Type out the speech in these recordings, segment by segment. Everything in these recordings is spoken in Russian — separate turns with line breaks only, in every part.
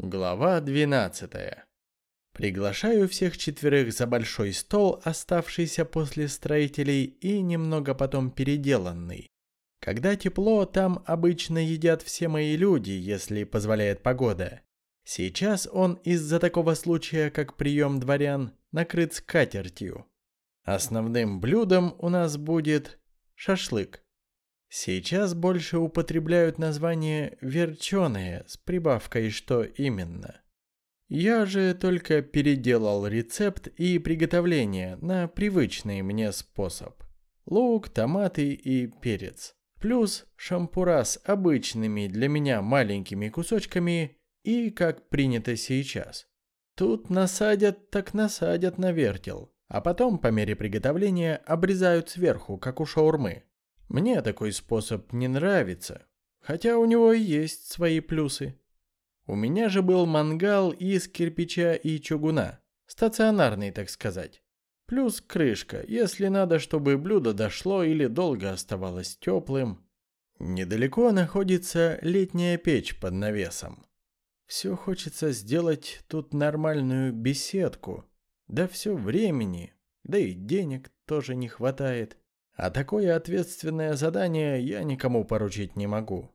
Глава 12. Приглашаю всех четверых за большой стол, оставшийся после строителей и немного потом переделанный. Когда тепло, там обычно едят все мои люди, если позволяет погода. Сейчас он из-за такого случая, как прием дворян, накрыт скатертью. Основным блюдом у нас будет шашлык. Сейчас больше употребляют название «верченые» с прибавкой «что именно». Я же только переделал рецепт и приготовление на привычный мне способ. Лук, томаты и перец. Плюс шампура с обычными для меня маленькими кусочками и как принято сейчас. Тут насадят, так насадят на вертел, а потом по мере приготовления обрезают сверху, как у шаурмы. Мне такой способ не нравится, хотя у него и есть свои плюсы. У меня же был мангал из кирпича и чугуна, стационарный, так сказать. Плюс крышка, если надо, чтобы блюдо дошло или долго оставалось теплым. Недалеко находится летняя печь под навесом. Все хочется сделать тут нормальную беседку. Да все времени, да и денег тоже не хватает. А такое ответственное задание я никому поручить не могу.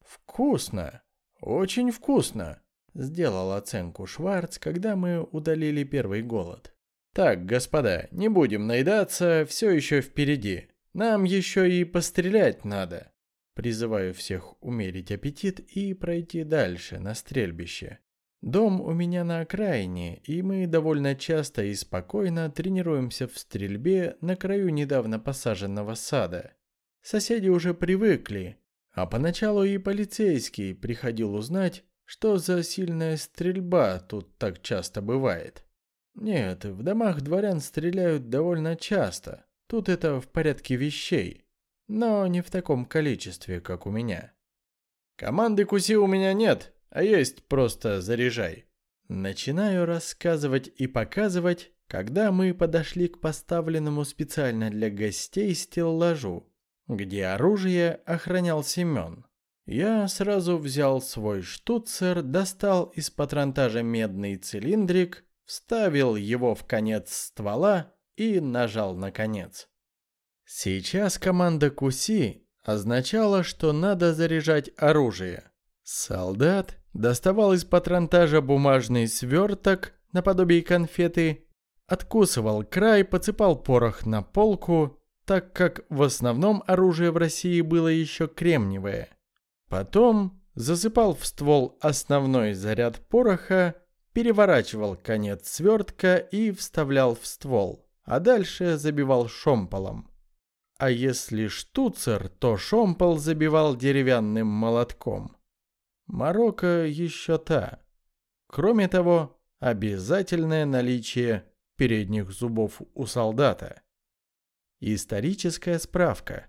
Вкусно! Очень вкусно! Сделал оценку Шварц, когда мы удалили первый голод. Так, господа, не будем наедаться, все еще впереди. Нам еще и пострелять надо. Призываю всех умерить аппетит и пройти дальше, на стрельбище. Дом у меня на окраине, и мы довольно часто и спокойно тренируемся в стрельбе на краю недавно посаженного сада. Соседи уже привыкли, а поначалу и полицейский приходил узнать, что за сильная стрельба тут так часто бывает. Нет, в домах дворян стреляют довольно часто, тут это в порядке вещей, но не в таком количестве, как у меня. Команды куси у меня нет, а есть просто заряжай. Начинаю рассказывать и показывать, когда мы подошли к поставленному специально для гостей стеллажу, где оружие охранял Семен. Я сразу взял свой штуцер, достал из патронтажа медный цилиндрик, вставил его в конец ствола и нажал на конец. Сейчас команда Куси означала, что надо заряжать оружие. Солдат доставал из патронтажа бумажный сверток наподобие конфеты, откусывал край, подсыпал порох на полку, так как в основном оружие в России было еще кремниевое. Потом засыпал в ствол основной заряд пороха, переворачивал конец свертка и вставлял в ствол, а дальше забивал шомполом. А если штуцер, то шомпол забивал деревянным молотком. Марокко еще та. Кроме того, обязательное наличие передних зубов у солдата. Историческая справка.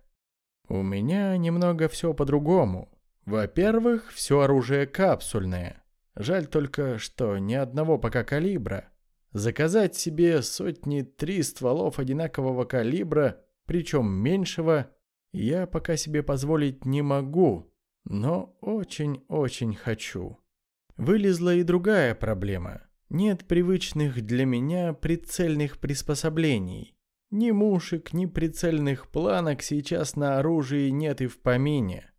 У меня немного все по-другому. Во-первых, все оружие капсульное. Жаль только, что ни одного пока калибра. Заказать себе сотни-три стволов одинакового калибра, причем меньшего, я пока себе позволить не могу, но очень-очень хочу. Вылезла и другая проблема. Нет привычных для меня прицельных приспособлений. Ни мушек, ни прицельных планок сейчас на оружии нет и в помине.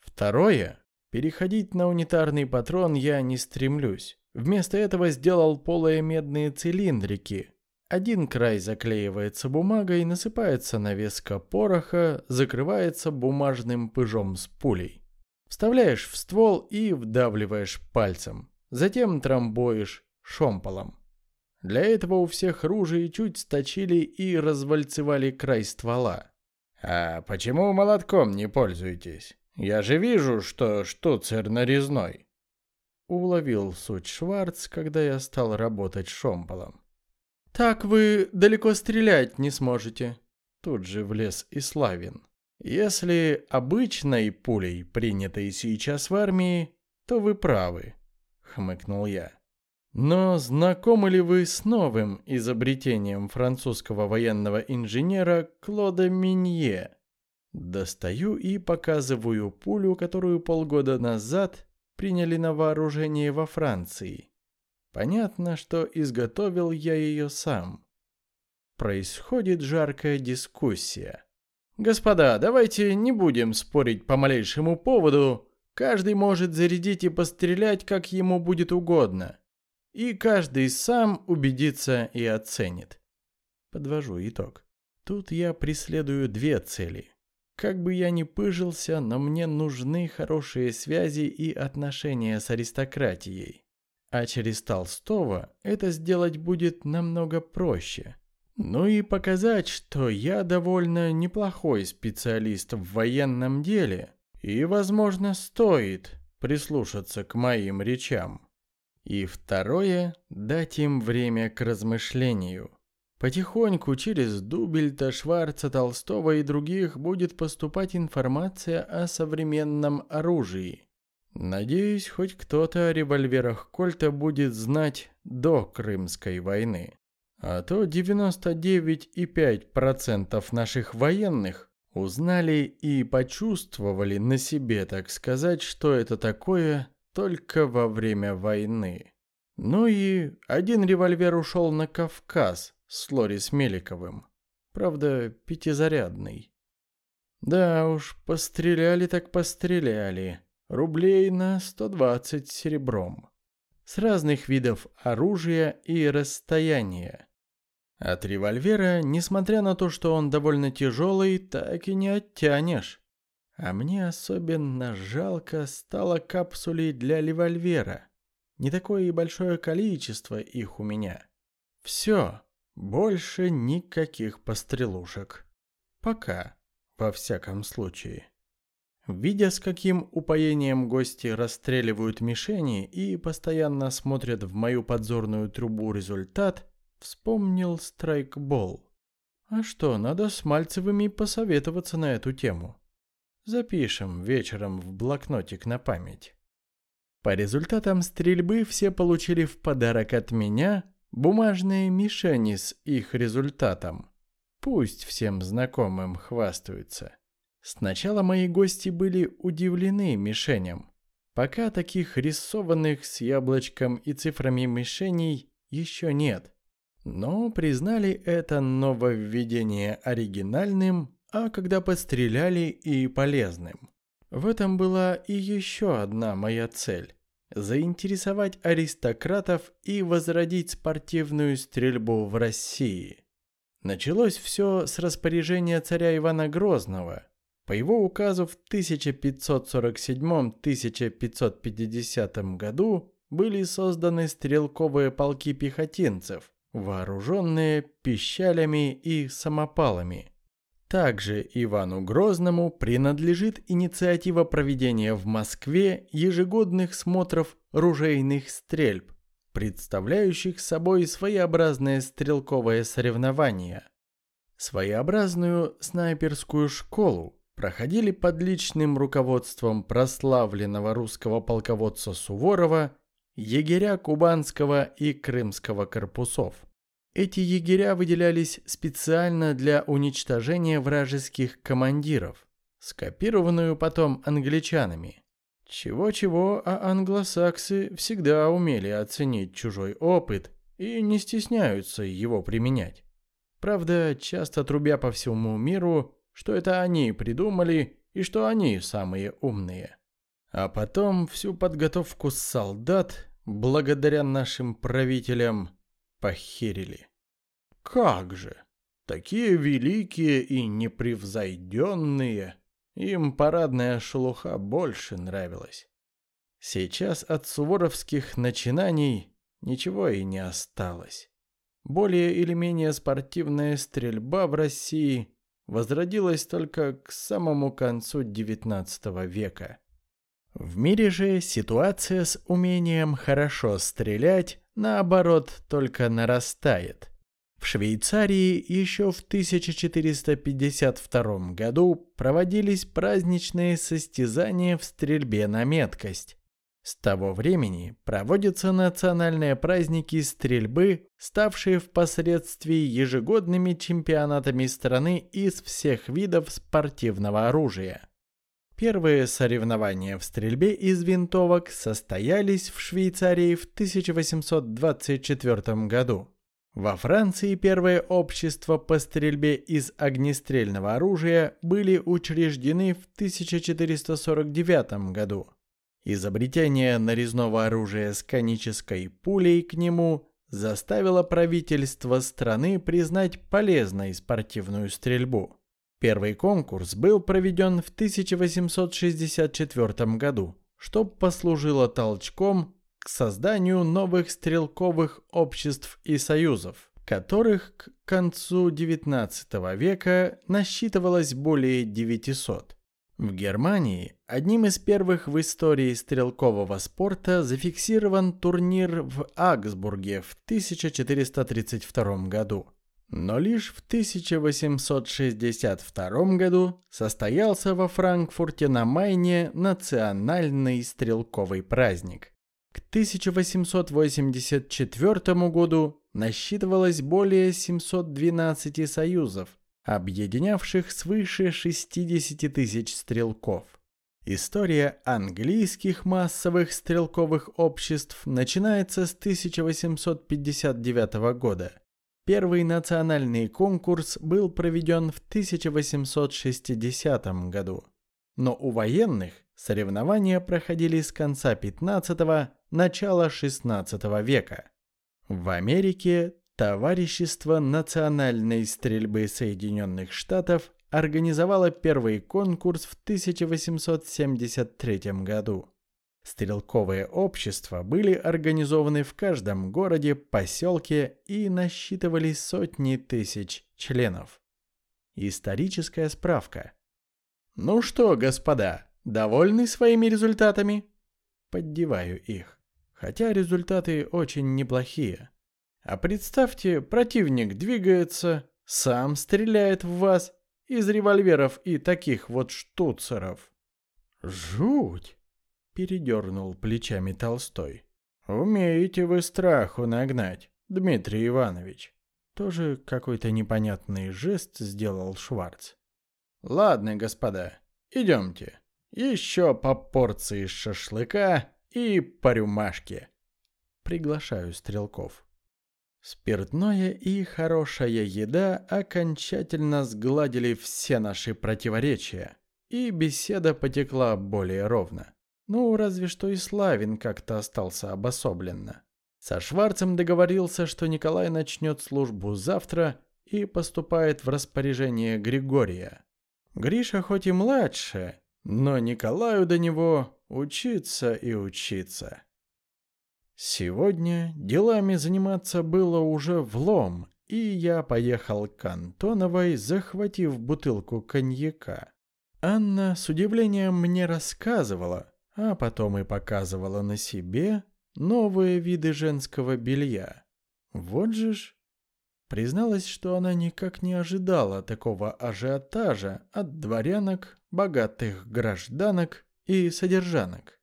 Второе. Переходить на унитарный патрон я не стремлюсь. Вместо этого сделал полые медные цилиндрики. Один край заклеивается бумагой, насыпается навеска пороха, закрывается бумажным пыжом с пулей. Вставляешь в ствол и вдавливаешь пальцем. Затем трамбуешь шомполом. Для этого у всех ружей чуть сточили и развальцевали край ствола. «А почему молотком не пользуетесь? Я же вижу, что штуцер нарезной». Уловил суть Шварц, когда я стал работать шомполом. «Так вы далеко стрелять не сможете», — тут же влез и Славин. Если обычной пулей, принятой сейчас в армии, то вы правы, хмыкнул я. Но знакомы ли вы с новым изобретением французского военного инженера Клода Минье? Достаю и показываю пулю, которую полгода назад приняли на вооружение во Франции. Понятно, что изготовил я ее сам. Происходит жаркая дискуссия. Господа, давайте не будем спорить по малейшему поводу. Каждый может зарядить и пострелять, как ему будет угодно. И каждый сам убедится и оценит. Подвожу итог. Тут я преследую две цели. Как бы я ни пыжился, но мне нужны хорошие связи и отношения с аристократией. А через Толстого это сделать будет намного проще. Ну и показать, что я довольно неплохой специалист в военном деле, и, возможно, стоит прислушаться к моим речам. И второе – дать им время к размышлению. Потихоньку через Дубельта, Шварца, Толстого и других будет поступать информация о современном оружии. Надеюсь, хоть кто-то о револьверах Кольта будет знать до Крымской войны. А то 99,5% наших военных узнали и почувствовали на себе, так сказать, что это такое только во время войны. Ну и один револьвер ушел на Кавказ с Лорис Меликовым. Правда, пятизарядный. Да уж, постреляли так постреляли. Рублей на 120 серебром. С разных видов оружия и расстояния. От револьвера, несмотря на то, что он довольно тяжелый, так и не оттянешь. А мне особенно жалко стало капсулей для револьвера. Не такое и большое количество их у меня. Все, больше никаких пострелушек. Пока, во всяком случае. Видя, с каким упоением гости расстреливают мишени и постоянно смотрят в мою подзорную трубу результат, Вспомнил страйкбол. А что, надо с Мальцевыми посоветоваться на эту тему. Запишем вечером в блокнотик на память. По результатам стрельбы все получили в подарок от меня бумажные мишени с их результатом. Пусть всем знакомым хвастаются. Сначала мои гости были удивлены мишеням. Пока таких рисованных с яблочком и цифрами мишеней еще нет но признали это нововведение оригинальным, а когда подстреляли и полезным. В этом была и еще одна моя цель – заинтересовать аристократов и возродить спортивную стрельбу в России. Началось все с распоряжения царя Ивана Грозного. По его указу в 1547-1550 году были созданы стрелковые полки пехотинцев – вооруженные пищалями и самопалами. Также Ивану Грозному принадлежит инициатива проведения в Москве ежегодных смотров ружейных стрельб, представляющих собой своеобразное стрелковое соревнование. Своеобразную снайперскую школу проходили под личным руководством прославленного русского полководца Суворова егеря Кубанского и Крымского корпусов. Эти егеря выделялись специально для уничтожения вражеских командиров, скопированную потом англичанами. Чего-чего, а англосаксы всегда умели оценить чужой опыт и не стесняются его применять. Правда, часто трубя по всему миру, что это они придумали и что они самые умные. А потом всю подготовку солдат благодаря нашим правителям, похерили. Как же! Такие великие и непревзойденные. Им парадная шелуха больше нравилась. Сейчас от суворовских начинаний ничего и не осталось. Более или менее спортивная стрельба в России возродилась только к самому концу XIX века. В мире же ситуация с умением хорошо стрелять, наоборот, только нарастает. В Швейцарии еще в 1452 году проводились праздничные состязания в стрельбе на меткость. С того времени проводятся национальные праздники стрельбы, ставшие впоследствии ежегодными чемпионатами страны из всех видов спортивного оружия. Первые соревнования в стрельбе из винтовок состоялись в Швейцарии в 1824 году. Во Франции первые общества по стрельбе из огнестрельного оружия были учреждены в 1449 году. Изобретение нарезного оружия с конической пулей к нему заставило правительство страны признать полезной спортивную стрельбу. Первый конкурс был проведен в 1864 году, что послужило толчком к созданию новых стрелковых обществ и союзов, которых к концу XIX века насчитывалось более 900. В Германии одним из первых в истории стрелкового спорта зафиксирован турнир в Агсбурге в 1432 году. Но лишь в 1862 году состоялся во Франкфурте на Майне национальный стрелковый праздник. К 1884 году насчитывалось более 712 союзов, объединявших свыше 60 тысяч стрелков. История английских массовых стрелковых обществ начинается с 1859 года. Первый национальный конкурс был проведен в 1860 году. Но у военных соревнования проходили с конца 15 начала 16 века. В Америке Товарищество национальной стрельбы Соединенных Штатов организовало первый конкурс в 1873 году. Стрелковые общества были организованы в каждом городе, поселке и насчитывали сотни тысяч членов. Историческая справка. Ну что, господа, довольны своими результатами? Поддеваю их. Хотя результаты очень неплохие. А представьте, противник двигается, сам стреляет в вас из револьверов и таких вот штуцеров. Жуть! Передернул плечами Толстой. Умеете вы страху нагнать, Дмитрий Иванович. Тоже какой-то непонятный жест сделал Шварц. Ладно, господа, идемте. Еще по порции шашлыка и по рюмашке. Приглашаю стрелков. Спиртное и хорошая еда окончательно сгладили все наши противоречия, и беседа потекла более ровно. Ну, разве что и Славин как-то остался обособленно. Со Шварцем договорился, что Николай начнет службу завтра и поступает в распоряжение Григория. Гриша хоть и младше, но Николаю до него учиться и учиться. Сегодня делами заниматься было уже влом, и я поехал к Антоновой, захватив бутылку коньяка. Анна с удивлением мне рассказывала, а потом и показывала на себе новые виды женского белья. Вот же ж. Призналась, что она никак не ожидала такого ажиотажа от дворянок, богатых гражданок и содержанок.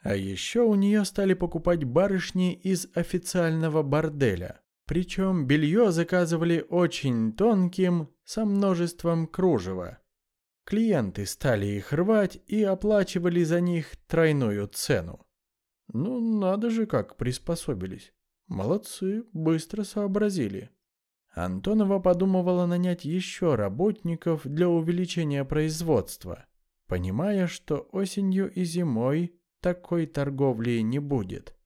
А еще у нее стали покупать барышни из официального борделя. Причем белье заказывали очень тонким, со множеством кружева. Клиенты стали их рвать и оплачивали за них тройную цену. Ну, надо же как приспособились. Молодцы, быстро сообразили. Антонова подумывала нанять еще работников для увеличения производства, понимая, что осенью и зимой такой торговли не будет.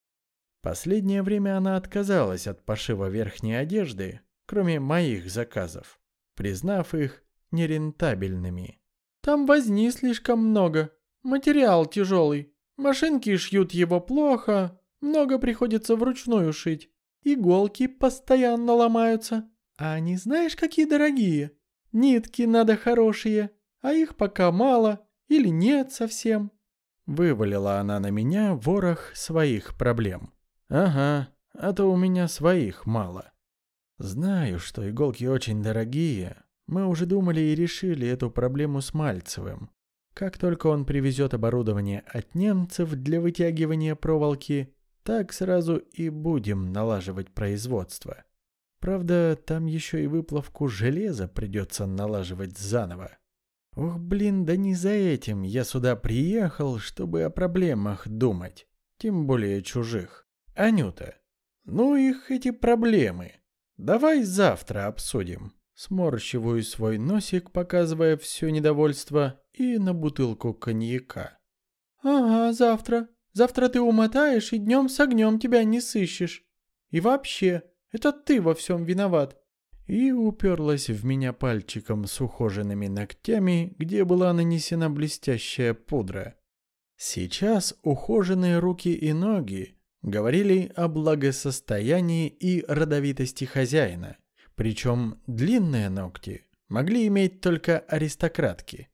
Последнее время она отказалась от пошива верхней одежды, кроме моих заказов, признав их нерентабельными. «Там возни слишком много, материал тяжелый, машинки шьют его плохо, много приходится вручную шить, иголки постоянно ломаются, а они знаешь какие дорогие? Нитки надо хорошие, а их пока мало или нет совсем. Вывалила она на меня ворох своих проблем. Ага, а то у меня своих мало. Знаю, что иголки очень дорогие. Мы уже думали и решили эту проблему с Мальцевым. Как только он привезет оборудование от немцев для вытягивания проволоки, так сразу и будем налаживать производство. Правда, там еще и выплавку железа придется налаживать заново. Ох, блин, да не за этим я сюда приехал, чтобы о проблемах думать, тем более чужих. Анюта, ну их эти проблемы. Давай завтра обсудим. Сморщиваю свой носик, показывая все недовольство, и на бутылку коньяка.
«Ага, завтра. Завтра ты умотаешь, и днем с огнем тебя не сыщешь. И вообще, это ты во всем виноват».
И уперлась в меня пальчиком с ухоженными ногтями, где была нанесена блестящая пудра. Сейчас ухоженные руки и ноги говорили о благосостоянии и родовитости хозяина. Причем длинные ногти могли иметь только аристократки.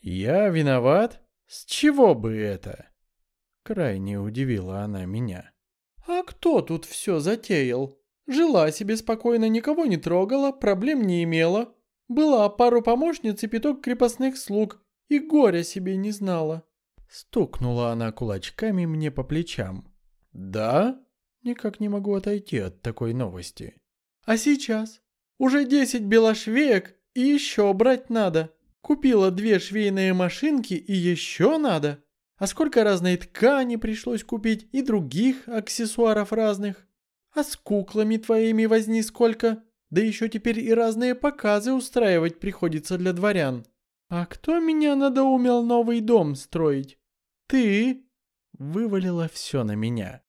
«Я виноват? С чего бы это?» Крайне удивила она меня.
«А кто тут все затеял? Жила себе спокойно, никого не трогала, проблем не имела. Была пару помощниц и пяток крепостных слуг, и горя себе не знала».
Стукнула она кулачками мне по плечам. «Да?» Никак не могу отойти от такой новости.
А сейчас? Уже десять белошвеек и еще брать надо. Купила две швейные машинки и еще надо. А сколько разной ткани пришлось купить и других аксессуаров разных. А с куклами твоими возни сколько. Да еще теперь и разные показы устраивать приходится для дворян. А кто меня надоумел новый дом строить? Ты?
Вывалила все на меня.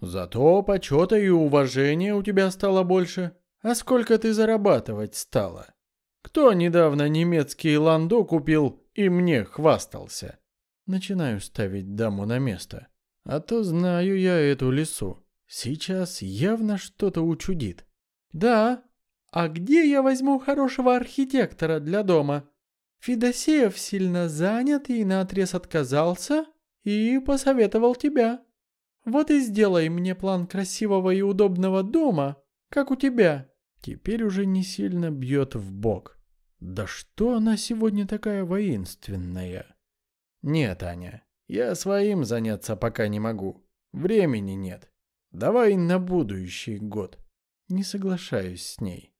Зато почета и уважения у тебя стало больше. А сколько ты зарабатывать стала? Кто недавно немецкий ландо купил и мне хвастался? Начинаю ставить даму на место. А то знаю я эту лесу. Сейчас явно что-то учудит.
Да. А где я возьму хорошего архитектора для дома? Федосеев сильно занят и наотрез отказался и посоветовал тебя. Вот и сделай мне план красивого и удобного дома, как у тебя.
Теперь уже не сильно бьет в бок. Да что она сегодня такая воинственная? Нет, Аня, я своим заняться пока не могу. Времени нет. Давай на будущий год. Не соглашаюсь с ней.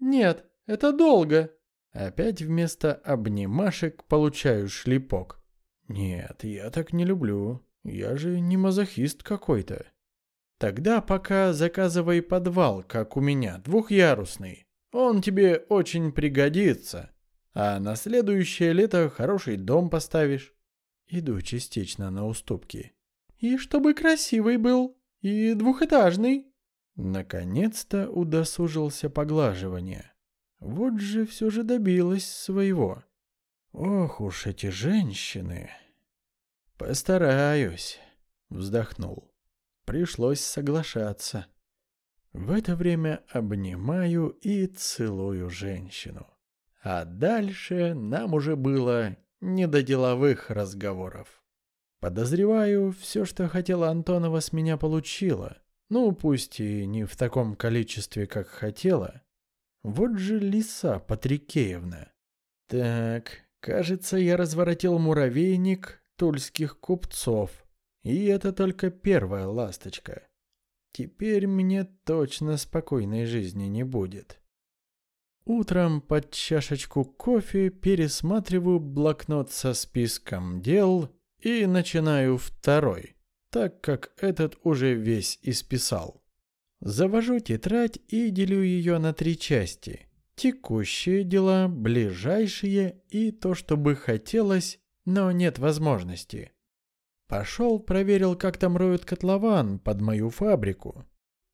Нет, это долго.
Опять вместо обнимашек получаю шлепок. Нет, я так не люблю. Я же не мазохист какой-то. Тогда пока заказывай подвал, как у меня, двухъярусный. Он тебе очень пригодится. А на следующее лето хороший дом поставишь. Иду частично на уступки.
И чтобы красивый был, и двухэтажный.
Наконец-то удосужился поглаживания. Вот же все же добилась своего. Ох уж эти женщины. Постараюсь, вздохнул. Пришлось соглашаться. В это время обнимаю и целую женщину. А дальше нам уже было не до деловых разговоров. Подозреваю, все, что хотела Антонова, с меня получила. Ну, пусть и не в таком количестве, как хотела. Вот же лиса Патрикеевна. Так, кажется, я разворотил муравейник тульских купцов. И это только первая ласточка. Теперь мне точно спокойной жизни не будет. Утром под чашечку кофе пересматриваю блокнот со списком дел и начинаю второй, так как этот уже весь исписал. Завожу тетрадь и делю ее на три части. Текущие дела, ближайшие и то, что бы хотелось, но нет возможности. Пошел, проверил, как там роют котлован под мою фабрику.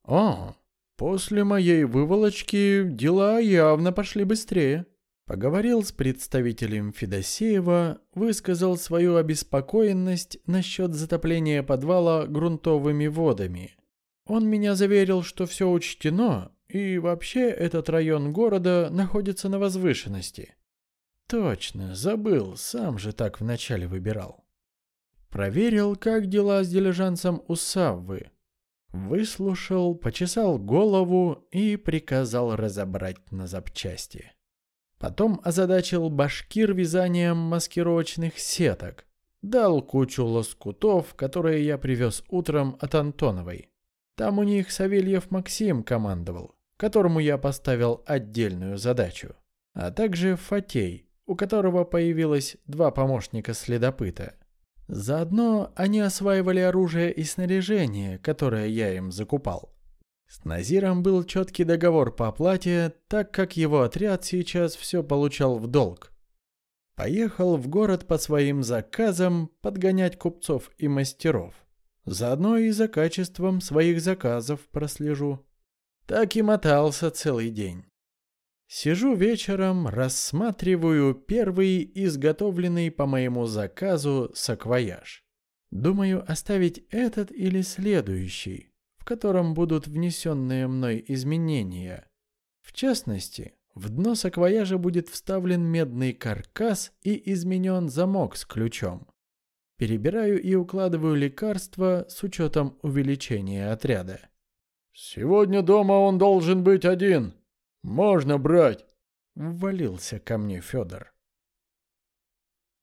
О, после моей выволочки дела явно пошли быстрее. Поговорил с представителем Федосеева, высказал свою обеспокоенность насчет затопления подвала грунтовыми водами. Он меня заверил, что все учтено, и вообще этот район города находится на возвышенности. Точно, забыл, сам же так вначале выбирал. Проверил, как дела с дилижансом у Саввы. Выслушал, почесал голову и приказал разобрать на запчасти. Потом озадачил башкир вязанием маскировочных сеток. Дал кучу лоскутов, которые я привез утром от Антоновой. Там у них Савельев Максим командовал, которому я поставил отдельную задачу. А также Фатей, у которого появилось два помощника-следопыта. Заодно они осваивали оружие и снаряжение, которое я им закупал. С Назиром был четкий договор по оплате, так как его отряд сейчас все получал в долг. Поехал в город по своим заказам подгонять купцов и мастеров. Заодно и за качеством своих заказов прослежу. Так и мотался целый день. Сижу вечером, рассматриваю первый изготовленный по моему заказу саквояж. Думаю, оставить этот или следующий, в котором будут внесенные мной изменения. В частности, в дно саквояжа будет вставлен медный каркас и изменен замок с ключом. Перебираю и укладываю лекарства с учетом увеличения отряда.
«Сегодня дома он должен быть один», можно брать!»
Ввалился ко мне Федор.